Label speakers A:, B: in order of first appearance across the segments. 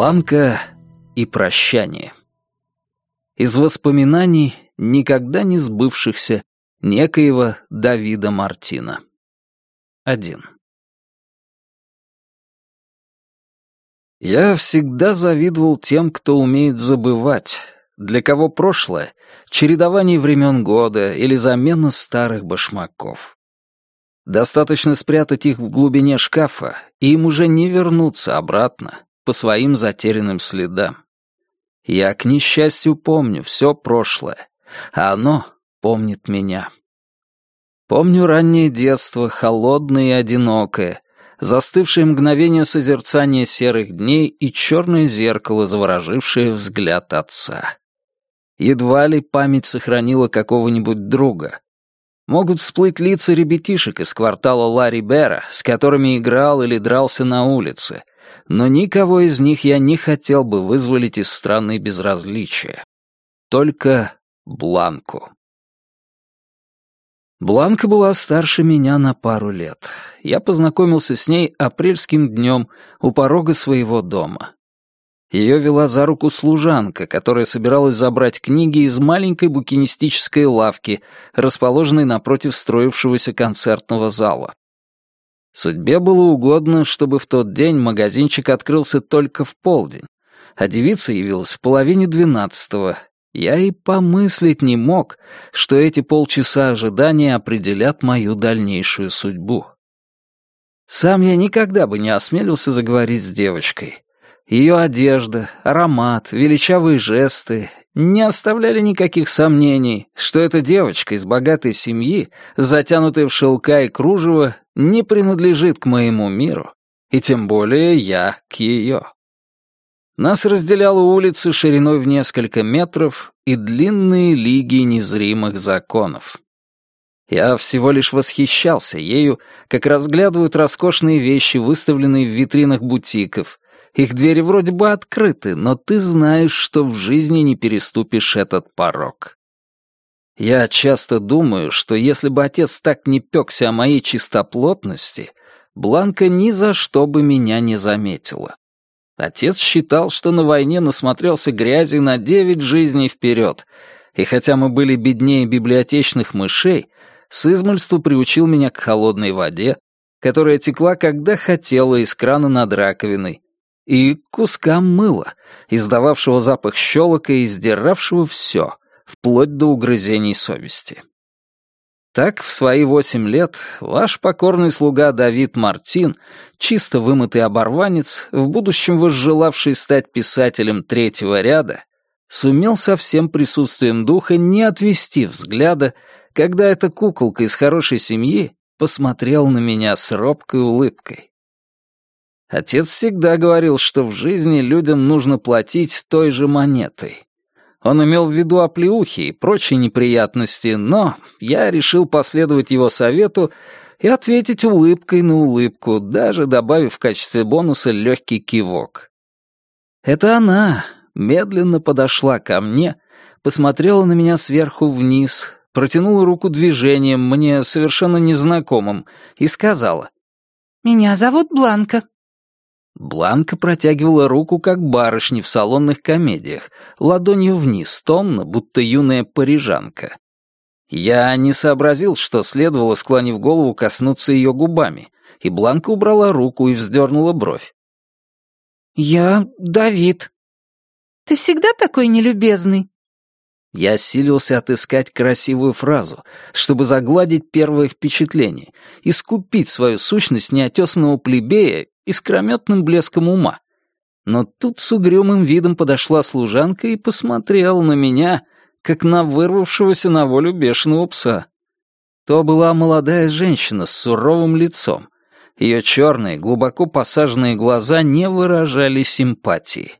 A: Бланка и прощание. Из воспоминаний, никогда не сбывшихся, некоего Давида Мартина. 1. Я всегда завидовал тем, кто умеет забывать, для кого прошлое — чередование времен года или замена старых башмаков. Достаточно спрятать их в глубине шкафа, и им уже не вернуться обратно по своим затерянным следам. Я, к несчастью, помню все прошлое, а оно помнит меня. Помню раннее детство, холодное и одинокое, застывшее мгновение созерцания серых дней и черное зеркало, заворожившее взгляд отца. Едва ли память сохранила какого-нибудь друга. Могут всплыть лица ребятишек из квартала Ларри Бера, с которыми играл или дрался на улице, но никого из них я не хотел бы вызволить из страны безразличия. Только Бланку. Бланка была старше меня на пару лет. Я познакомился с ней апрельским днем у порога своего дома. Ее вела за руку служанка, которая собиралась забрать книги из маленькой букинистической лавки, расположенной напротив строившегося концертного зала. Судьбе было угодно, чтобы в тот день магазинчик открылся только в полдень, а девица явилась в половине двенадцатого, я и помыслить не мог, что эти полчаса ожидания определят мою дальнейшую судьбу. Сам я никогда бы не осмелился заговорить с девочкой. Ее одежда, аромат, величавые жесты не оставляли никаких сомнений, что эта девочка из богатой семьи, затянутая в шелка и кружево, не принадлежит к моему миру, и тем более я к ее. Нас разделяла улица шириной в несколько метров и длинные лиги незримых законов. Я всего лишь восхищался ею, как разглядывают роскошные вещи, выставленные в витринах бутиков. Их двери вроде бы открыты, но ты знаешь, что в жизни не переступишь этот порог. Я часто думаю, что если бы отец так не пекся о моей чистоплотности, Бланка ни за что бы меня не заметила. Отец считал, что на войне насмотрелся грязи на девять жизней вперед, и хотя мы были беднее библиотечных мышей, с измольства приучил меня к холодной воде, которая текла, когда хотела, из крана над раковиной, и к кускам мыла, издававшего запах щелока и издиравшего все, вплоть до угрызений совести. Так, в свои восемь лет, ваш покорный слуга Давид Мартин, чисто вымытый оборванец, в будущем возжелавший стать писателем третьего ряда, сумел со всем присутствием духа не отвести взгляда, когда эта куколка из хорошей семьи посмотрел на меня с робкой улыбкой. Отец всегда говорил, что в жизни людям нужно платить той же монетой. Он имел в виду оплеухи и прочие неприятности, но я решил последовать его совету и ответить улыбкой на улыбку, даже добавив в качестве бонуса легкий кивок. Это она медленно подошла ко мне, посмотрела на меня сверху вниз, протянула руку движением, мне совершенно незнакомым, и сказала «Меня зовут Бланка». Бланка протягивала руку, как барышни в салонных комедиях, ладонью вниз, томно, будто юная парижанка. Я не сообразил, что следовало, склонив голову, коснуться ее губами, и Бланка убрала руку и вздернула бровь. «Я Давид». «Ты всегда такой нелюбезный?» Я силился отыскать красивую фразу, чтобы загладить первое впечатление, и скупить свою сущность неотесанного плебея искрометным блеском ума. Но тут с угрюмым видом подошла служанка и посмотрела на меня, как на вырвавшегося на волю бешеного пса. То была молодая женщина с суровым лицом. Ее черные, глубоко посаженные глаза не выражали симпатии.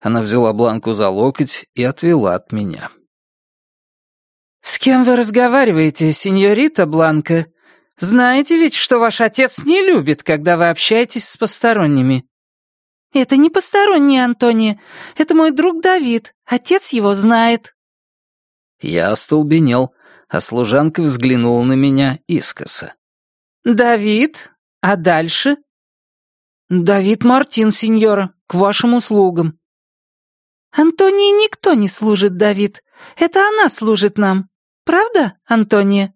A: Она взяла Бланку за локоть и отвела от меня. «С кем вы разговариваете, сеньорита Бланка?» Знаете ведь, что ваш отец не любит, когда вы общаетесь с посторонними». «Это не посторонний, Антония. Это мой друг Давид. Отец его знает». Я остолбенел, а служанка взглянула на меня искоса. «Давид? А дальше?»
B: «Давид Мартин, сеньора, к вашим услугам».
C: «Антонии никто не служит, Давид. Это она служит нам. Правда, Антония?»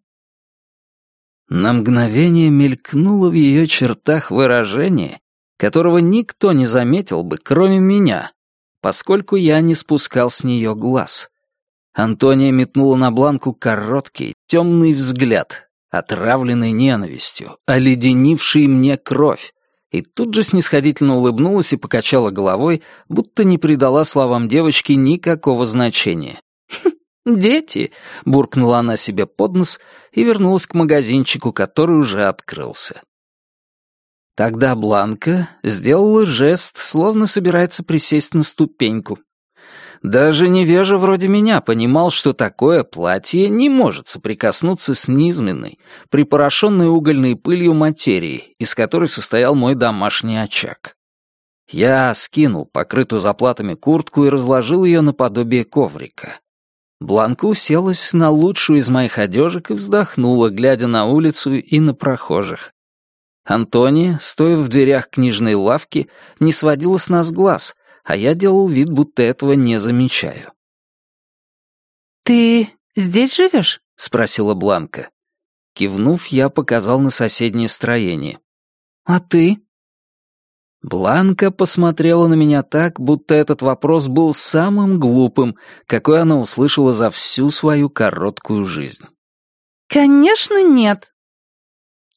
A: На мгновение мелькнуло в ее чертах выражение, которого никто не заметил бы, кроме меня, поскольку я не спускал с нее глаз. Антония метнула на Бланку короткий, темный взгляд, отравленный ненавистью, оледенивший мне кровь, и тут же снисходительно улыбнулась и покачала головой, будто не придала словам девочки никакого значения. «Дети!» — буркнула она себе под нос и вернулась к магазинчику, который уже открылся. Тогда Бланка сделала жест, словно собирается присесть на ступеньку. Даже невежа вроде меня понимал, что такое платье не может соприкоснуться с низменной, припорошенной угольной пылью материи, из которой состоял мой домашний очаг. Я скинул покрытую заплатами куртку и разложил ее наподобие коврика. Бланка уселась на лучшую из моих одежек и вздохнула, глядя на улицу и на прохожих. Антония, стоя в дверях книжной лавки, не сводила с нас глаз, а я делал вид, будто этого не замечаю.
C: «Ты здесь живешь?»
A: — спросила Бланка. Кивнув, я показал на соседнее строение.
B: «А ты?»
A: Бланка посмотрела на меня так, будто этот вопрос был самым глупым, какой она услышала за всю свою короткую жизнь.
C: «Конечно нет».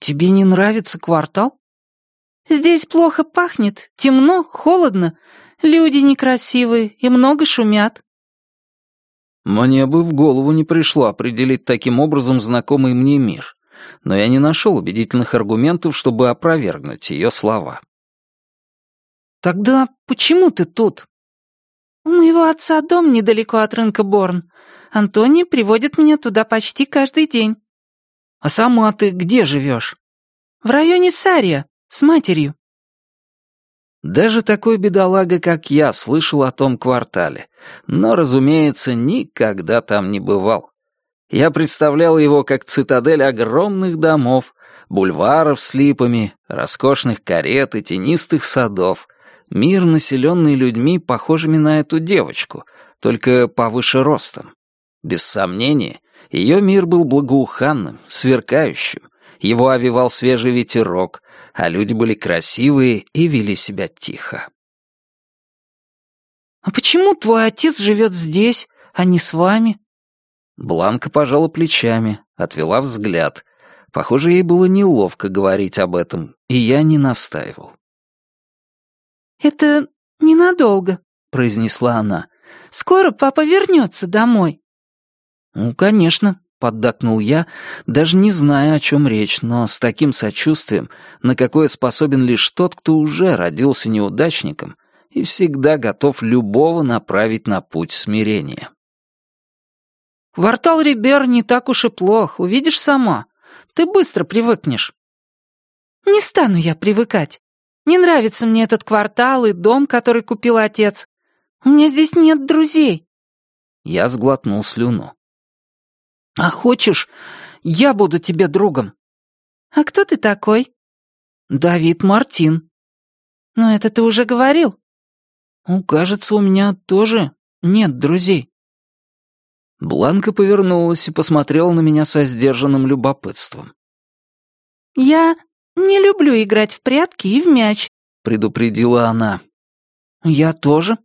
B: «Тебе не нравится квартал?»
C: «Здесь плохо пахнет, темно, холодно. Люди некрасивые и много шумят».
A: Мне бы в голову не пришло определить таким образом знакомый мне мир, но я не нашел убедительных аргументов, чтобы опровергнуть ее слова.
B: «Тогда почему ты тут?»
C: «У моего отца дом недалеко от рынка Борн. Антони приводит меня туда почти каждый день».
B: «А сама ты где живешь?»
C: «В районе Сария, с матерью».
A: Даже такой бедолага, как я, слышал о том квартале, но, разумеется, никогда там не бывал. Я представлял его как цитадель огромных домов, бульваров с липами, роскошных карет и тенистых садов, мир, населенный людьми, похожими на эту девочку, только повыше ростом. Без сомнения, ее мир был благоуханным, сверкающим, его овивал свежий ветерок, а люди были красивые и вели себя тихо.
B: «А почему твой отец живет здесь, а не с вами?»
A: Бланка пожала плечами, отвела взгляд. Похоже, ей было неловко говорить об этом, и я не настаивал.
C: «Это ненадолго», — произнесла
B: она.
C: «Скоро папа вернется домой».
A: «Ну, конечно», — поддакнул я, даже не зная, о чем речь, но с таким сочувствием, на какое способен лишь тот, кто уже родился неудачником и всегда готов любого направить на путь смирения.
B: «Квартал Рибер не так уж и плох, увидишь сама. Ты быстро привыкнешь».
C: «Не стану я привыкать. Не нравится мне этот квартал и дом, который купил отец. У меня здесь нет друзей».
A: Я сглотнул слюну.
B: «А хочешь, я буду тебе другом?»
C: «А кто ты такой?»
B: «Давид Мартин».
C: «Ну, это ты уже говорил».
B: «Ну, кажется, у меня тоже нет друзей».
A: Бланка повернулась и посмотрела на меня со сдержанным любопытством.
C: «Я «Не люблю играть в прятки и в мяч», —
A: предупредила она.
B: «Я тоже».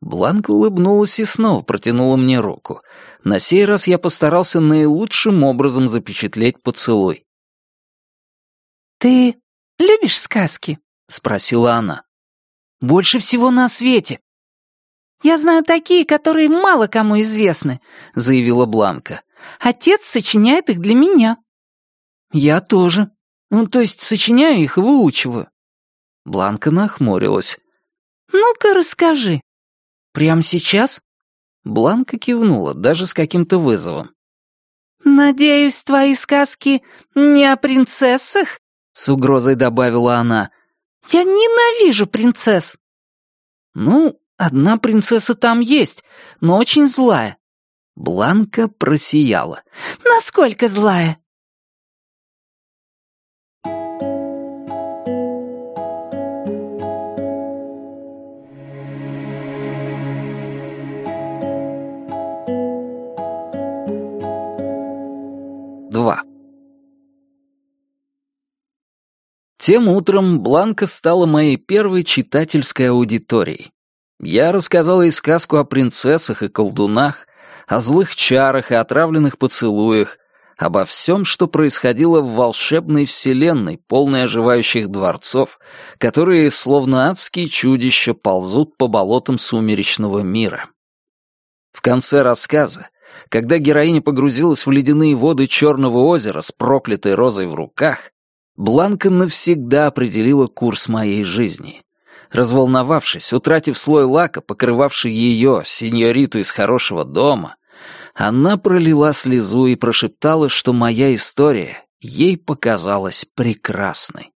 A: Бланка улыбнулась и снова протянула мне руку. На сей раз я постарался наилучшим образом запечатлеть поцелуй.
C: «Ты любишь сказки?»
A: — спросила она.
B: «Больше всего на свете».
C: «Я знаю такие, которые мало кому известны», — заявила Бланка. «Отец сочиняет их для меня».
B: «Я тоже», ну, то есть сочиняю их и выучиваю».
A: Бланка нахмурилась.
C: «Ну-ка, расскажи».
B: «Прямо сейчас?»
A: Бланка кивнула, даже с каким-то вызовом.
C: «Надеюсь, твои сказки не о принцессах?»
A: С угрозой добавила она.
C: «Я ненавижу принцесс!»
B: «Ну, одна принцесса там есть, но очень злая».
A: Бланка просияла.
C: «Насколько злая?»
A: Тем утром Бланка стала моей первой читательской аудиторией. Я рассказала ей сказку о принцессах и колдунах, о злых чарах и отравленных поцелуях, обо всем, что происходило в волшебной вселенной, полной оживающих дворцов, которые, словно адские чудища, ползут по болотам сумеречного мира. В конце рассказа, когда героиня погрузилась в ледяные воды Черного озера с проклятой розой в руках, Бланка навсегда определила курс моей жизни. Разволновавшись, утратив слой лака, покрывавший ее, сеньориту из хорошего дома, она пролила слезу и прошептала, что моя история ей показалась прекрасной.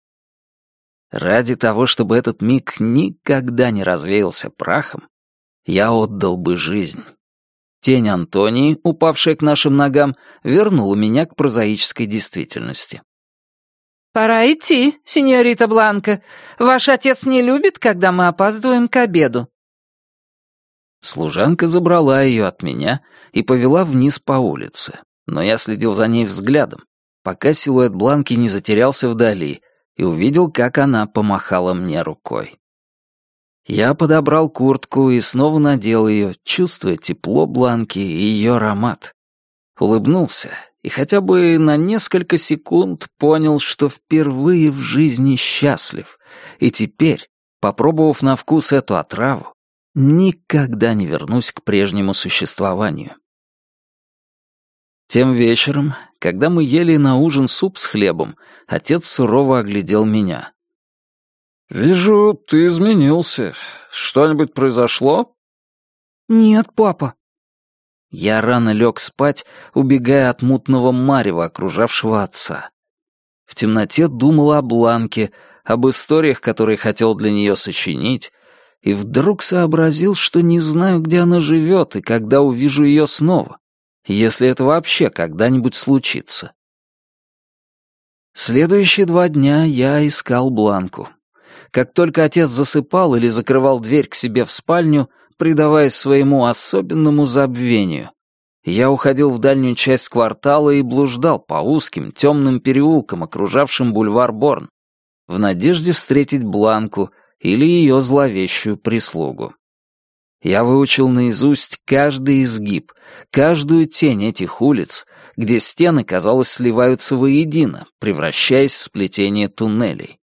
A: Ради того, чтобы этот миг никогда не развеялся прахом, я отдал бы жизнь. Тень Антонии, упавшая к нашим ногам, вернула меня к прозаической действительности.
C: «Пора идти, сеньорита Бланка. Ваш отец не любит, когда мы опаздываем к обеду».
A: Служанка забрала ее от меня и повела вниз по улице, но я следил за ней взглядом, пока силуэт Бланки не затерялся вдали и увидел, как она помахала мне рукой. Я подобрал куртку и снова надел ее, чувствуя тепло Бланки и ее аромат. Улыбнулся и хотя бы на несколько секунд понял, что впервые в жизни счастлив, и теперь, попробовав на вкус эту отраву, никогда не вернусь к прежнему существованию. Тем вечером, когда мы ели на ужин суп с хлебом, отец сурово оглядел меня. «Вижу, ты изменился. Что-нибудь произошло?»
C: «Нет, папа»,
A: я рано лег спать, убегая от мутного марева, окружавшего отца. В темноте думал о Бланке, об историях, которые хотел для нее сочинить, и вдруг сообразил, что не знаю, где она живет и когда увижу ее снова, если это вообще когда-нибудь случится. Следующие два дня я искал Бланку. Как только отец засыпал или закрывал дверь к себе в спальню, предаваясь своему особенному забвению. Я уходил в дальнюю часть квартала и блуждал по узким, темным переулкам, окружавшим бульвар Борн, в надежде встретить Бланку или ее зловещую прислугу. Я выучил наизусть каждый изгиб, каждую тень этих улиц, где стены, казалось, сливаются воедино, превращаясь в сплетение туннелей.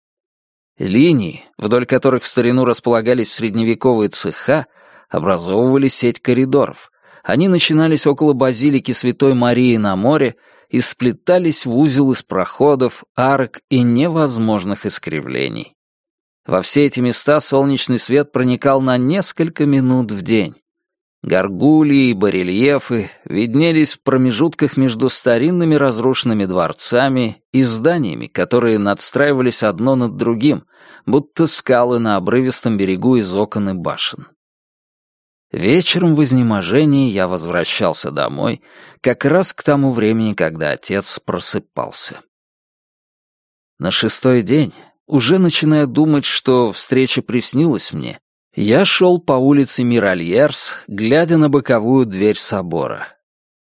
A: Линии, вдоль которых в старину располагались средневековые цеха, образовывали сеть коридоров. Они начинались около базилики Святой Марии на море и сплетались в узел из проходов, арок и невозможных искривлений. Во все эти места солнечный свет проникал на несколько минут в день. Горгульи и барельефы виднелись в промежутках между старинными разрушенными дворцами и зданиями, которые надстраивались одно над другим, будто скалы на обрывистом берегу из окон и башен. Вечером в изнеможении я возвращался домой, как раз к тому времени, когда отец просыпался. На шестой день, уже начиная думать, что встреча приснилась мне, я шел по улице Миральерс, глядя на боковую дверь собора.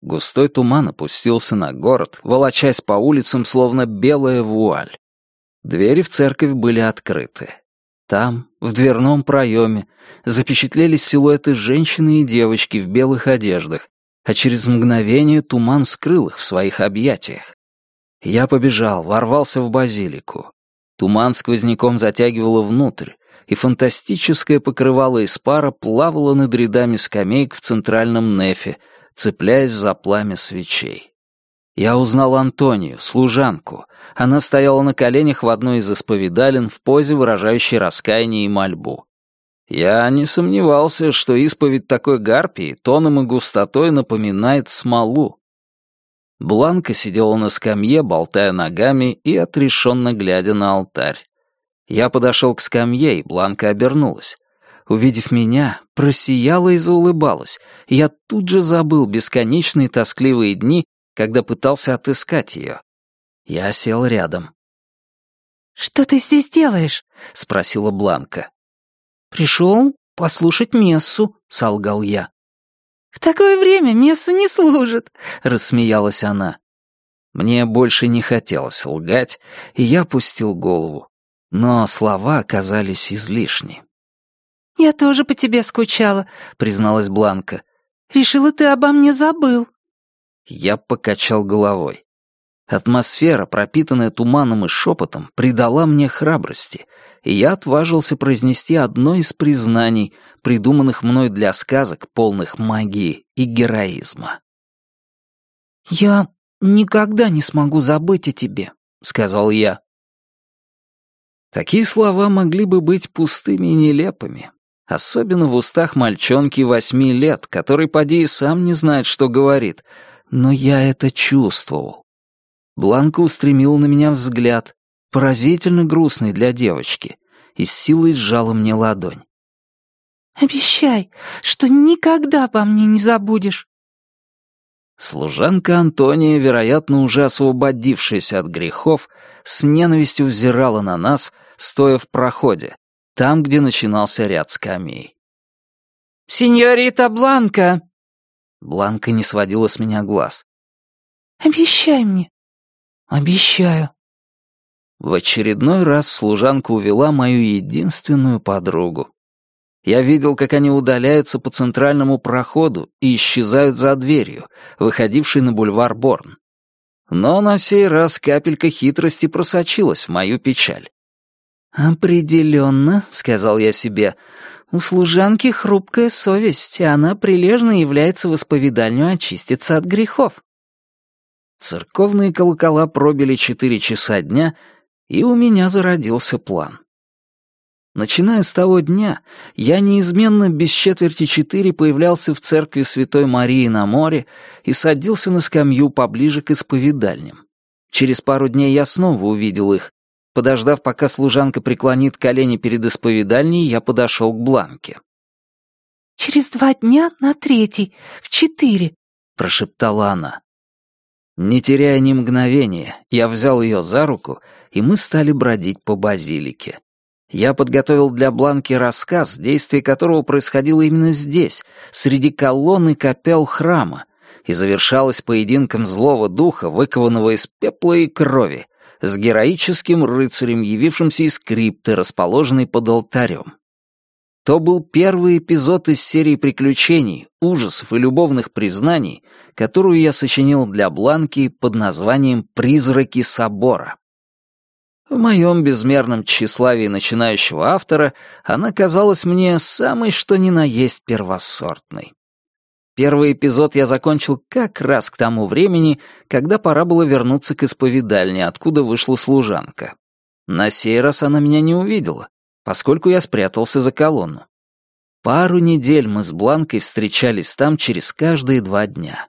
A: Густой туман опустился на город, волочась по улицам, словно белая вуаль. Двери в церковь были открыты. Там, в дверном проеме, запечатлелись силуэты женщины и девочки в белых одеждах, а через мгновение туман скрыл их в своих объятиях. Я побежал, ворвался в базилику. Туман сквозняком затягивало внутрь, и фантастическое покрывало из пара плавало над рядами скамеек в центральном нефе, цепляясь за пламя свечей. Я узнал Антонию, служанку. Она стояла на коленях в одной из исповедален в позе, выражающей раскаяние и мольбу. Я не сомневался, что исповедь такой гарпии тоном и густотой напоминает смолу. Бланка сидела на скамье, болтая ногами и отрешенно глядя на алтарь. Я подошел к скамье, и Бланка обернулась. Увидев меня, просияла и заулыбалась. Я тут же забыл бесконечные тоскливые дни, когда пытался отыскать ее. Я сел рядом.
C: «Что ты здесь делаешь?» — спросила Бланка. «Пришел послушать мессу», — солгал я. «В такое время мессу не служат», — рассмеялась она.
A: Мне больше не хотелось лгать, и я опустил голову. Но слова оказались излишни.
C: «Я тоже по тебе скучала», — призналась Бланка. «Решила, ты обо мне забыл».
A: Я покачал головой. Атмосфера, пропитанная туманом и шепотом, придала мне храбрости, и я отважился произнести одно из признаний, придуманных мной для сказок, полных магии и героизма.
B: «Я никогда не смогу забыть о тебе», — сказал я.
A: Такие слова могли бы быть пустыми и нелепыми, особенно в устах мальчонки восьми лет, который поди и сам не знает, что говорит, но я это чувствовал. Бланка устремила на меня взгляд, поразительно грустный для девочки, и с силой сжала мне ладонь.
C: «Обещай, что никогда обо мне не забудешь».
A: Служанка Антония, вероятно, уже освободившаяся от грехов, с ненавистью взирала на нас, стоя в проходе, там, где начинался ряд скамей.
B: «Синьорита Бланка!»
A: Бланка не сводила с меня глаз.
C: «Обещай мне,
B: «Обещаю».
A: В очередной раз служанка увела мою единственную подругу. Я видел, как они удаляются по центральному проходу и исчезают за дверью, выходившей на бульвар Борн. Но на сей раз капелька хитрости просочилась в мою печаль.
B: «Определенно», — сказал я себе, — «у служанки хрупкая совесть, и она прилежно является в исповедальню очиститься от грехов».
A: Церковные колокола пробили четыре часа дня, и у меня зародился план. Начиная с того дня, я неизменно без четверти четыре появлялся в церкви Святой Марии на море и садился на скамью поближе к исповедальням. Через пару дней я снова увидел их. Подождав, пока служанка преклонит колени перед исповедальней, я подошел к Бланке.
C: «Через два дня на третий, в четыре», —
A: прошептала она. Не теряя ни мгновения, я взял ее за руку, и мы стали бродить по базилике. Я подготовил для Бланки рассказ, действие которого происходило именно здесь, среди колонн и капел храма, и завершалось поединком злого духа, выкованного из пепла и крови, с героическим рыцарем, явившимся из крипты, расположенной под алтарем. То был первый эпизод из серии приключений, ужасов и любовных признаний, которую я сочинил для Бланки под названием «Призраки собора». В моем безмерном тщеславии начинающего автора она казалась мне самой что ни на есть первосортной. Первый эпизод я закончил как раз к тому времени, когда пора было вернуться к исповедальне, откуда вышла служанка. На сей раз она меня не увидела, поскольку я спрятался за колонну. Пару недель мы с Бланкой встречались там через каждые два дня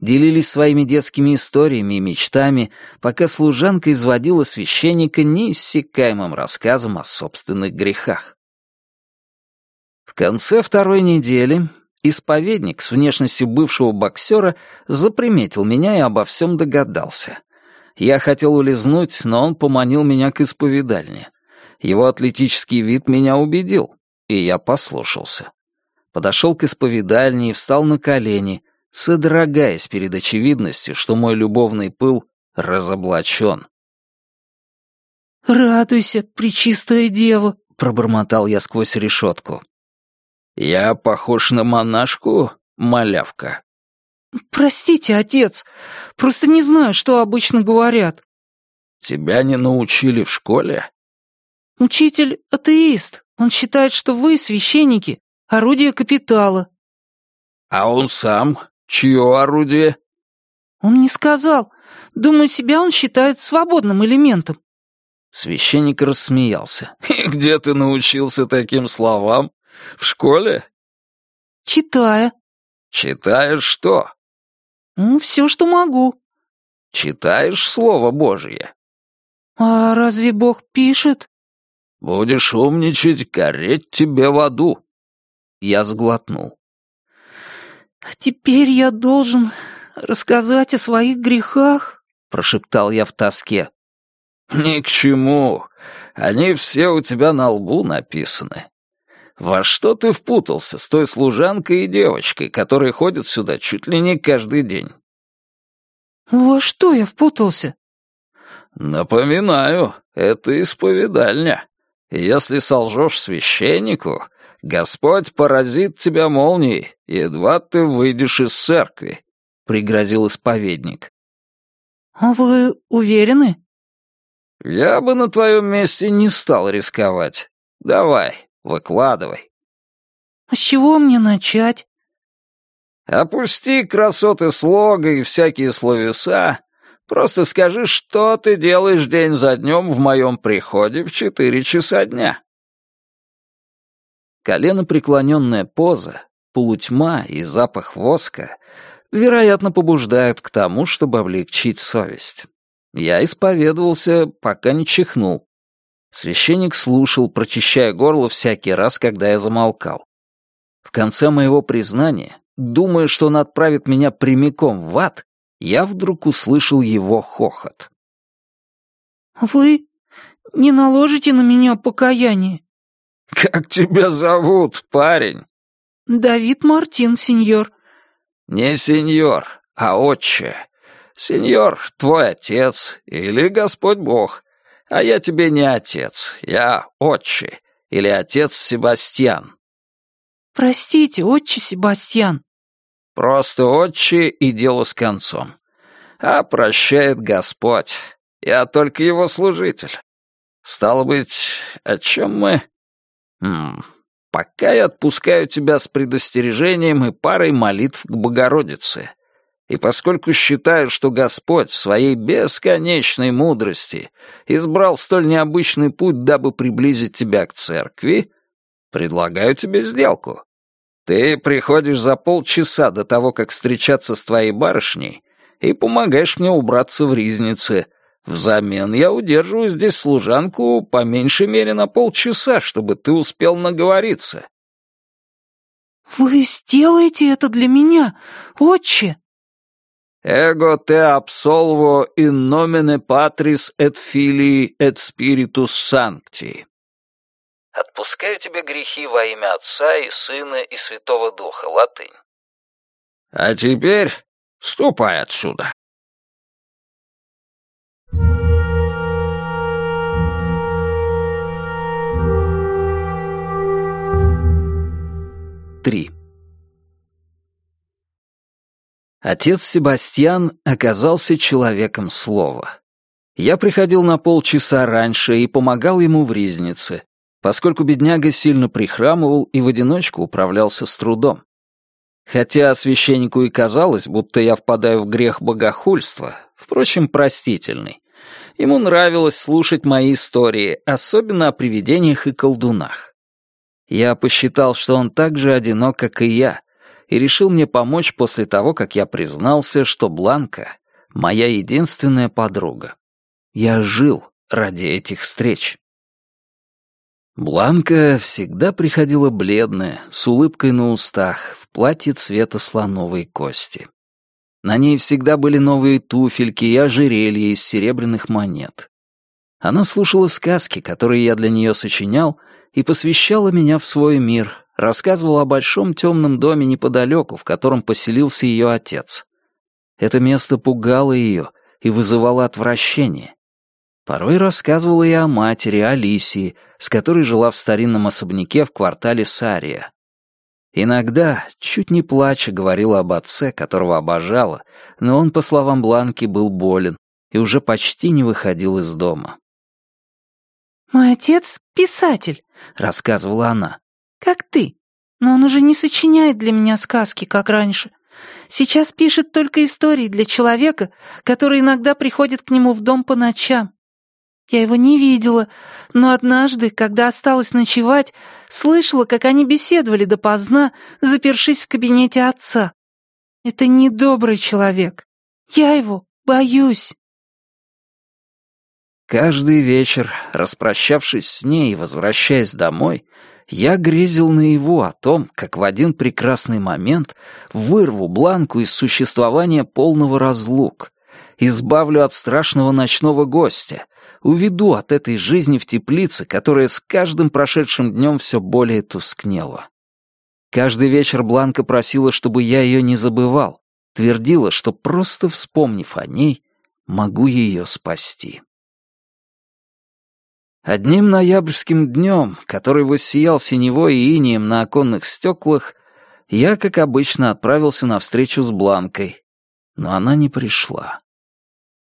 A: делились своими детскими историями и мечтами, пока служанка изводила священника неиссякаемым рассказом о собственных грехах. В конце второй недели исповедник с внешностью бывшего боксера заприметил меня и обо всем догадался. Я хотел улизнуть, но он поманил меня к исповедальне. Его атлетический вид меня убедил, и я послушался. Подошел к исповедальне и встал на колени — содрогаясь перед очевидностью, что мой любовный пыл разоблачен.
C: «Радуйся, пречистая дева», —
A: пробормотал я сквозь решетку. «Я похож на монашку, малявка?»
C: «Простите, отец, просто не знаю, что обычно говорят».
A: «Тебя не научили в школе?»
C: «Учитель — атеист. Он считает, что вы, священники, орудие капитала».
A: «А он сам Чье орудие?»
C: «Он не сказал. Думаю, себя он считает свободным элементом».
A: Священник рассмеялся. «И где ты научился таким словам? В школе?»
C: «Читая».
A: «Читаешь что?»
C: «Ну, все, что могу».
A: «Читаешь Слово Божье?»
C: «А разве Бог пишет?»
A: «Будешь умничать, гореть тебе в аду». Я сглотнул.
C: «Теперь я должен рассказать о своих грехах?» — прошептал я в тоске.
A: «Ни к чему. Они все у тебя на лбу написаны. Во что ты впутался с той служанкой и девочкой, которые ходят сюда чуть ли не каждый день?»
C: «Во что я впутался?»
A: «Напоминаю, это исповедальня. Если солжешь священнику, Господь поразит тебя молнией, едва ты выйдешь из церкви», — пригрозил исповедник.
C: «А вы уверены?»
A: «Я бы на твоем месте не стал рисковать. Давай, выкладывай».
C: «А с чего мне начать?»
A: «Опусти красоты слога и всякие словеса. Просто скажи, что ты делаешь день за днем в моем приходе в четыре часа дня». Колено преклоненная поза, полутьма и запах воска, вероятно, побуждают к тому, чтобы облегчить совесть. Я исповедовался, пока не чихнул. Священник слушал, прочищая горло всякий раз, когда я замолкал. В конце моего признания, думая, что он отправит меня прямиком в ад, я вдруг услышал его хохот.
C: «Вы не наложите на меня покаяние?»
A: «Как тебя зовут, парень?»
C: «Давид Мартин, сеньор».
A: «Не сеньор, а отче. Сеньор, твой отец или Господь Бог. А я тебе не отец, я отче или отец Себастьян».
C: «Простите, отче Себастьян».
A: «Просто отче и дело с концом. А прощает Господь. Я только его служитель. Стало быть, о чем мы?» М -м, «Пока я отпускаю тебя с предостережением и парой молитв к Богородице. И поскольку считаю, что Господь в своей бесконечной мудрости избрал столь необычный путь, дабы приблизить тебя к церкви, предлагаю тебе сделку. Ты приходишь за полчаса до того, как встречаться с твоей барышней, и помогаешь мне убраться в ризнице. Взамен я удерживаю здесь служанку по меньшей мере на полчаса, чтобы ты успел наговориться».
C: «Вы сделаете это для меня, отче?»
A: «Эго те absolvo in nomine Patris et Filii et Spiritus Sancti». «Отпускаю тебе грехи во имя Отца и Сына и Святого Духа» латынь. «А теперь ступай отсюда». Три. Отец Себастьян оказался человеком слова. Я приходил на полчаса раньше и помогал ему в ризнице, поскольку бедняга сильно прихрамывал и в одиночку управлялся с трудом. Хотя священнику и казалось, будто я впадаю в грех богохульства, впрочем, простительный, ему нравилось слушать мои истории, особенно о привидениях и колдунах. Я посчитал, что он так же одинок, как и я, и решил мне помочь после того, как я признался, что Бланка — моя единственная подруга. Я жил ради этих встреч. Бланка всегда приходила бледная, с улыбкой на устах, в платье цвета слоновой кости. На ней всегда были новые туфельки и ожерелья из серебряных монет. Она слушала сказки, которые я для нее сочинял, и посвящала меня в свой мир, рассказывала о большом темном доме неподалеку, в котором поселился ее отец. Это место пугало ее и вызывало отвращение. Порой рассказывала и о матери, Алисии, с которой жила в старинном особняке в квартале Сария. Иногда, чуть не плача, говорила об отце, которого обожала, но он, по словам Бланки, был болен и уже почти не выходил из дома.
C: «Мой отец — писатель», — рассказывала она как ты. Но он уже не сочиняет для меня сказки, как раньше. Сейчас пишет только истории для человека, который иногда приходит к нему в дом по ночам. Я его не видела, но однажды, когда осталось ночевать, слышала, как они беседовали допоздна, запершись в кабинете отца. Это недобрый человек. Я его боюсь.
A: Каждый вечер, распрощавшись с ней и возвращаясь домой, я грезил наяву о том, как в один прекрасный момент вырву Бланку из существования полного разлук, избавлю от страшного ночного гостя, уведу от этой жизни в теплице, которая с каждым прошедшим днем все более тускнела. Каждый вечер Бланка просила, чтобы я ее не забывал, твердила, что просто вспомнив о ней, могу ее спасти. Одним ноябрьским днем, который воссиял синевой и инием на оконных стеклах, я, как обычно, отправился на встречу с Бланкой, но она не пришла.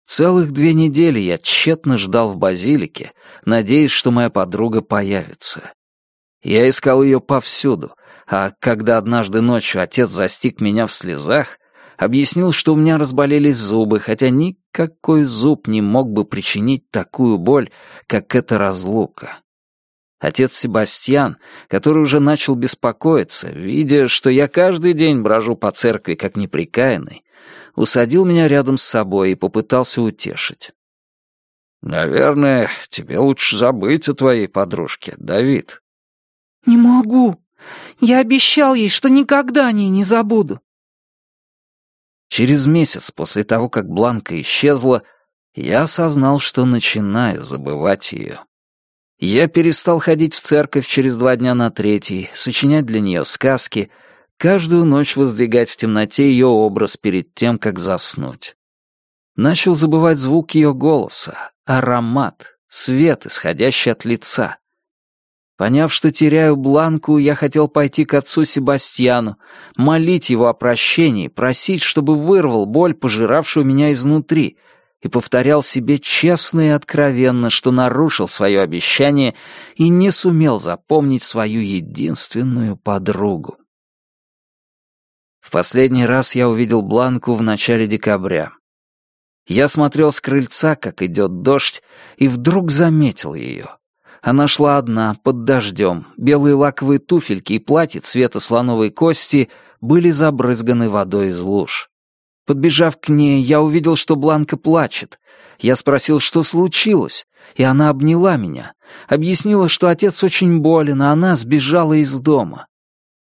A: Целых две недели я тщетно ждал в базилике, надеясь, что моя подруга появится. Я искал ее повсюду, а когда однажды ночью отец застиг меня в слезах, объяснил, что у меня разболелись зубы, хотя никакой зуб не мог бы причинить такую боль, как эта разлука. Отец Себастьян, который уже начал беспокоиться, видя, что я каждый день брожу по церкви как неприкаянный, усадил меня рядом с собой и попытался утешить. «Наверное, тебе лучше забыть о твоей подружке, Давид».
C: «Не могу. Я обещал ей, что никогда о ней не забуду».
A: Через месяц после того, как Бланка исчезла, я осознал, что начинаю забывать ее. Я перестал ходить в церковь через два дня на третий, сочинять для нее сказки, каждую ночь воздвигать в темноте ее образ перед тем, как заснуть. Начал забывать звук ее голоса, аромат, свет, исходящий от лица. Поняв, что теряю Бланку, я хотел пойти к отцу Себастьяну, молить его о прощении, просить, чтобы вырвал боль, пожиравшую меня изнутри, и повторял себе честно и откровенно, что нарушил свое обещание и не сумел запомнить свою единственную подругу. В последний раз я увидел Бланку в начале декабря. Я смотрел с крыльца, как идет дождь, и вдруг заметил ее. Она шла одна, под дождем, белые лаковые туфельки и платье цвета слоновой кости были забрызганы водой из луж. Подбежав к ней, я увидел, что Бланка плачет. Я спросил, что случилось, и она обняла меня. Объяснила, что отец очень болен, а она сбежала из дома.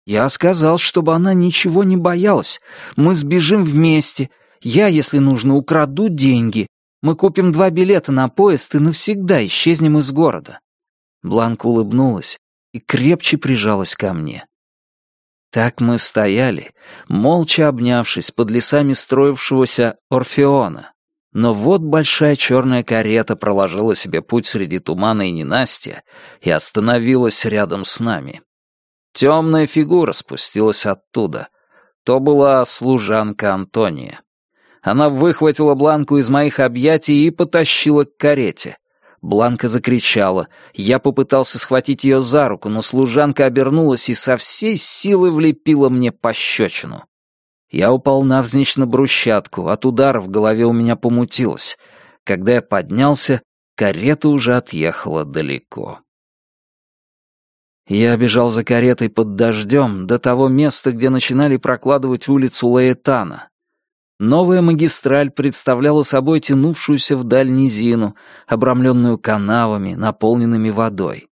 A: Я сказал, чтобы она ничего не боялась. Мы сбежим вместе. Я, если нужно, украду деньги. Мы купим два билета на поезд и навсегда исчезнем из города. Бланка улыбнулась и крепче прижалась ко мне. Так мы стояли, молча обнявшись под лесами строившегося Орфеона. Но вот большая черная карета проложила себе путь среди тумана и ненастья и остановилась рядом с нами. Темная фигура спустилась оттуда. То была служанка Антония. Она выхватила Бланку из моих объятий и потащила к карете. Бланка закричала. Я попытался схватить ее за руку, но служанка обернулась и со всей силы влепила мне пощечину. Я упал навзничь на брусчатку, от удара в голове у меня помутилось. Когда я поднялся, карета уже отъехала далеко. Я бежал за каретой под дождем до того места, где начинали прокладывать улицу Лаэтана. Новая магистраль представляла собой тянувшуюся вдаль низину, обрамленную канавами, наполненными водой.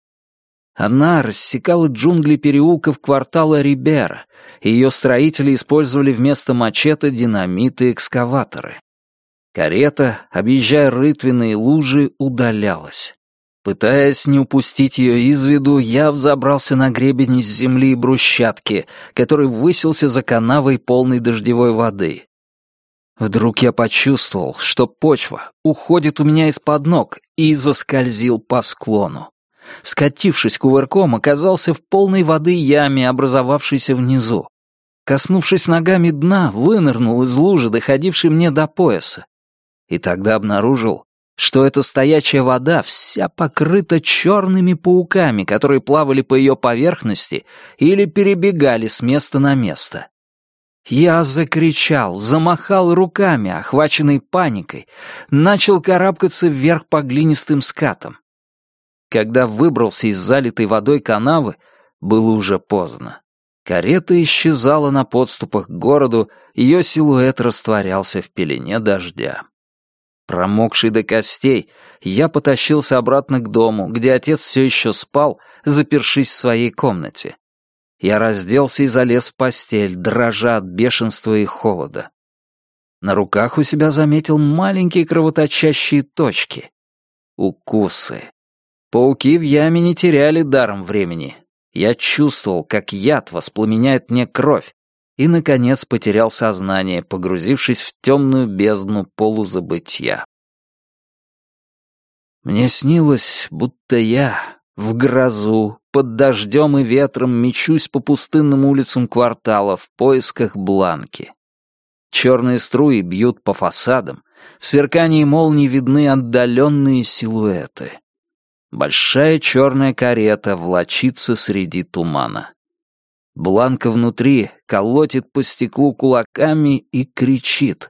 A: Она рассекала джунгли переулков квартала Рибера, и ее строители использовали вместо мачете динамиты и экскаваторы. Карета, объезжая рытвенные лужи, удалялась. Пытаясь не упустить ее из виду, я взобрался на гребень из земли и брусчатки, который высился за канавой полной дождевой воды. Вдруг я почувствовал, что почва уходит у меня из-под ног и заскользил по склону. Скатившись кувырком, оказался в полной воды яме, образовавшейся внизу. Коснувшись ногами дна, вынырнул из лужи, доходившей мне до пояса. И тогда обнаружил, что эта стоячая вода вся покрыта черными пауками, которые плавали по ее поверхности или перебегали с места на место. Я закричал, замахал руками, охваченный паникой, начал карабкаться вверх по глинистым скатам. Когда выбрался из залитой водой канавы, было уже поздно. Карета исчезала на подступах к городу, ее силуэт растворялся в пелене дождя. Промокший до костей, я потащился обратно к дому, где отец все еще спал, запершись в своей комнате. Я разделся и залез в постель, дрожа от бешенства и холода. На руках у себя заметил маленькие кровоточащие точки. Укусы. Пауки в яме не теряли даром времени. Я чувствовал, как яд воспламеняет мне кровь, и, наконец, потерял сознание, погрузившись в темную бездну полузабытья. Мне снилось, будто я в грозу, под дождем и ветром мечусь по пустынным улицам квартала в поисках бланки. Черные струи бьют по фасадам, в сверкании молний видны отдаленные силуэты. Большая черная карета влочится среди тумана. Бланка внутри колотит по стеклу кулаками и кричит.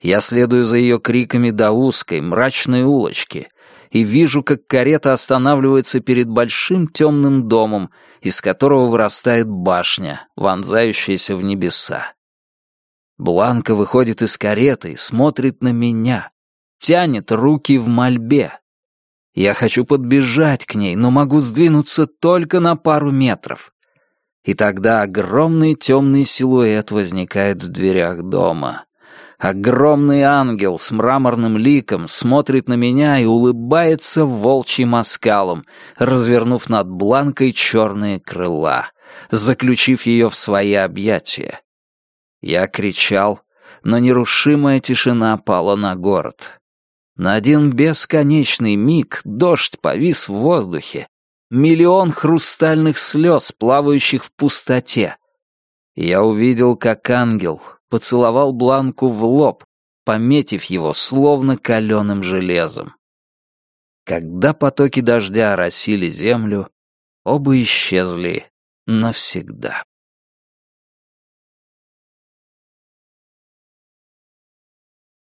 A: Я следую за ее криками до узкой, мрачной улочки и вижу, как карета останавливается перед большим темным домом, из которого вырастает башня, вонзающаяся в небеса. Бланка выходит из кареты и смотрит на меня, тянет руки в мольбе. Я хочу подбежать к ней, но могу сдвинуться только на пару метров. И тогда огромный темный силуэт возникает в дверях дома. Огромный ангел с мраморным ликом смотрит на меня и улыбается волчьим оскалом, развернув над бланкой черные крыла, заключив ее в свои объятия. Я кричал, но нерушимая тишина пала на город. На один бесконечный миг дождь повис в воздухе. Миллион хрустальных слез, плавающих в пустоте. Я увидел, как ангел поцеловал Бланку в лоб, пометив его словно каленым железом. Когда потоки дождя оросили землю, оба исчезли навсегда.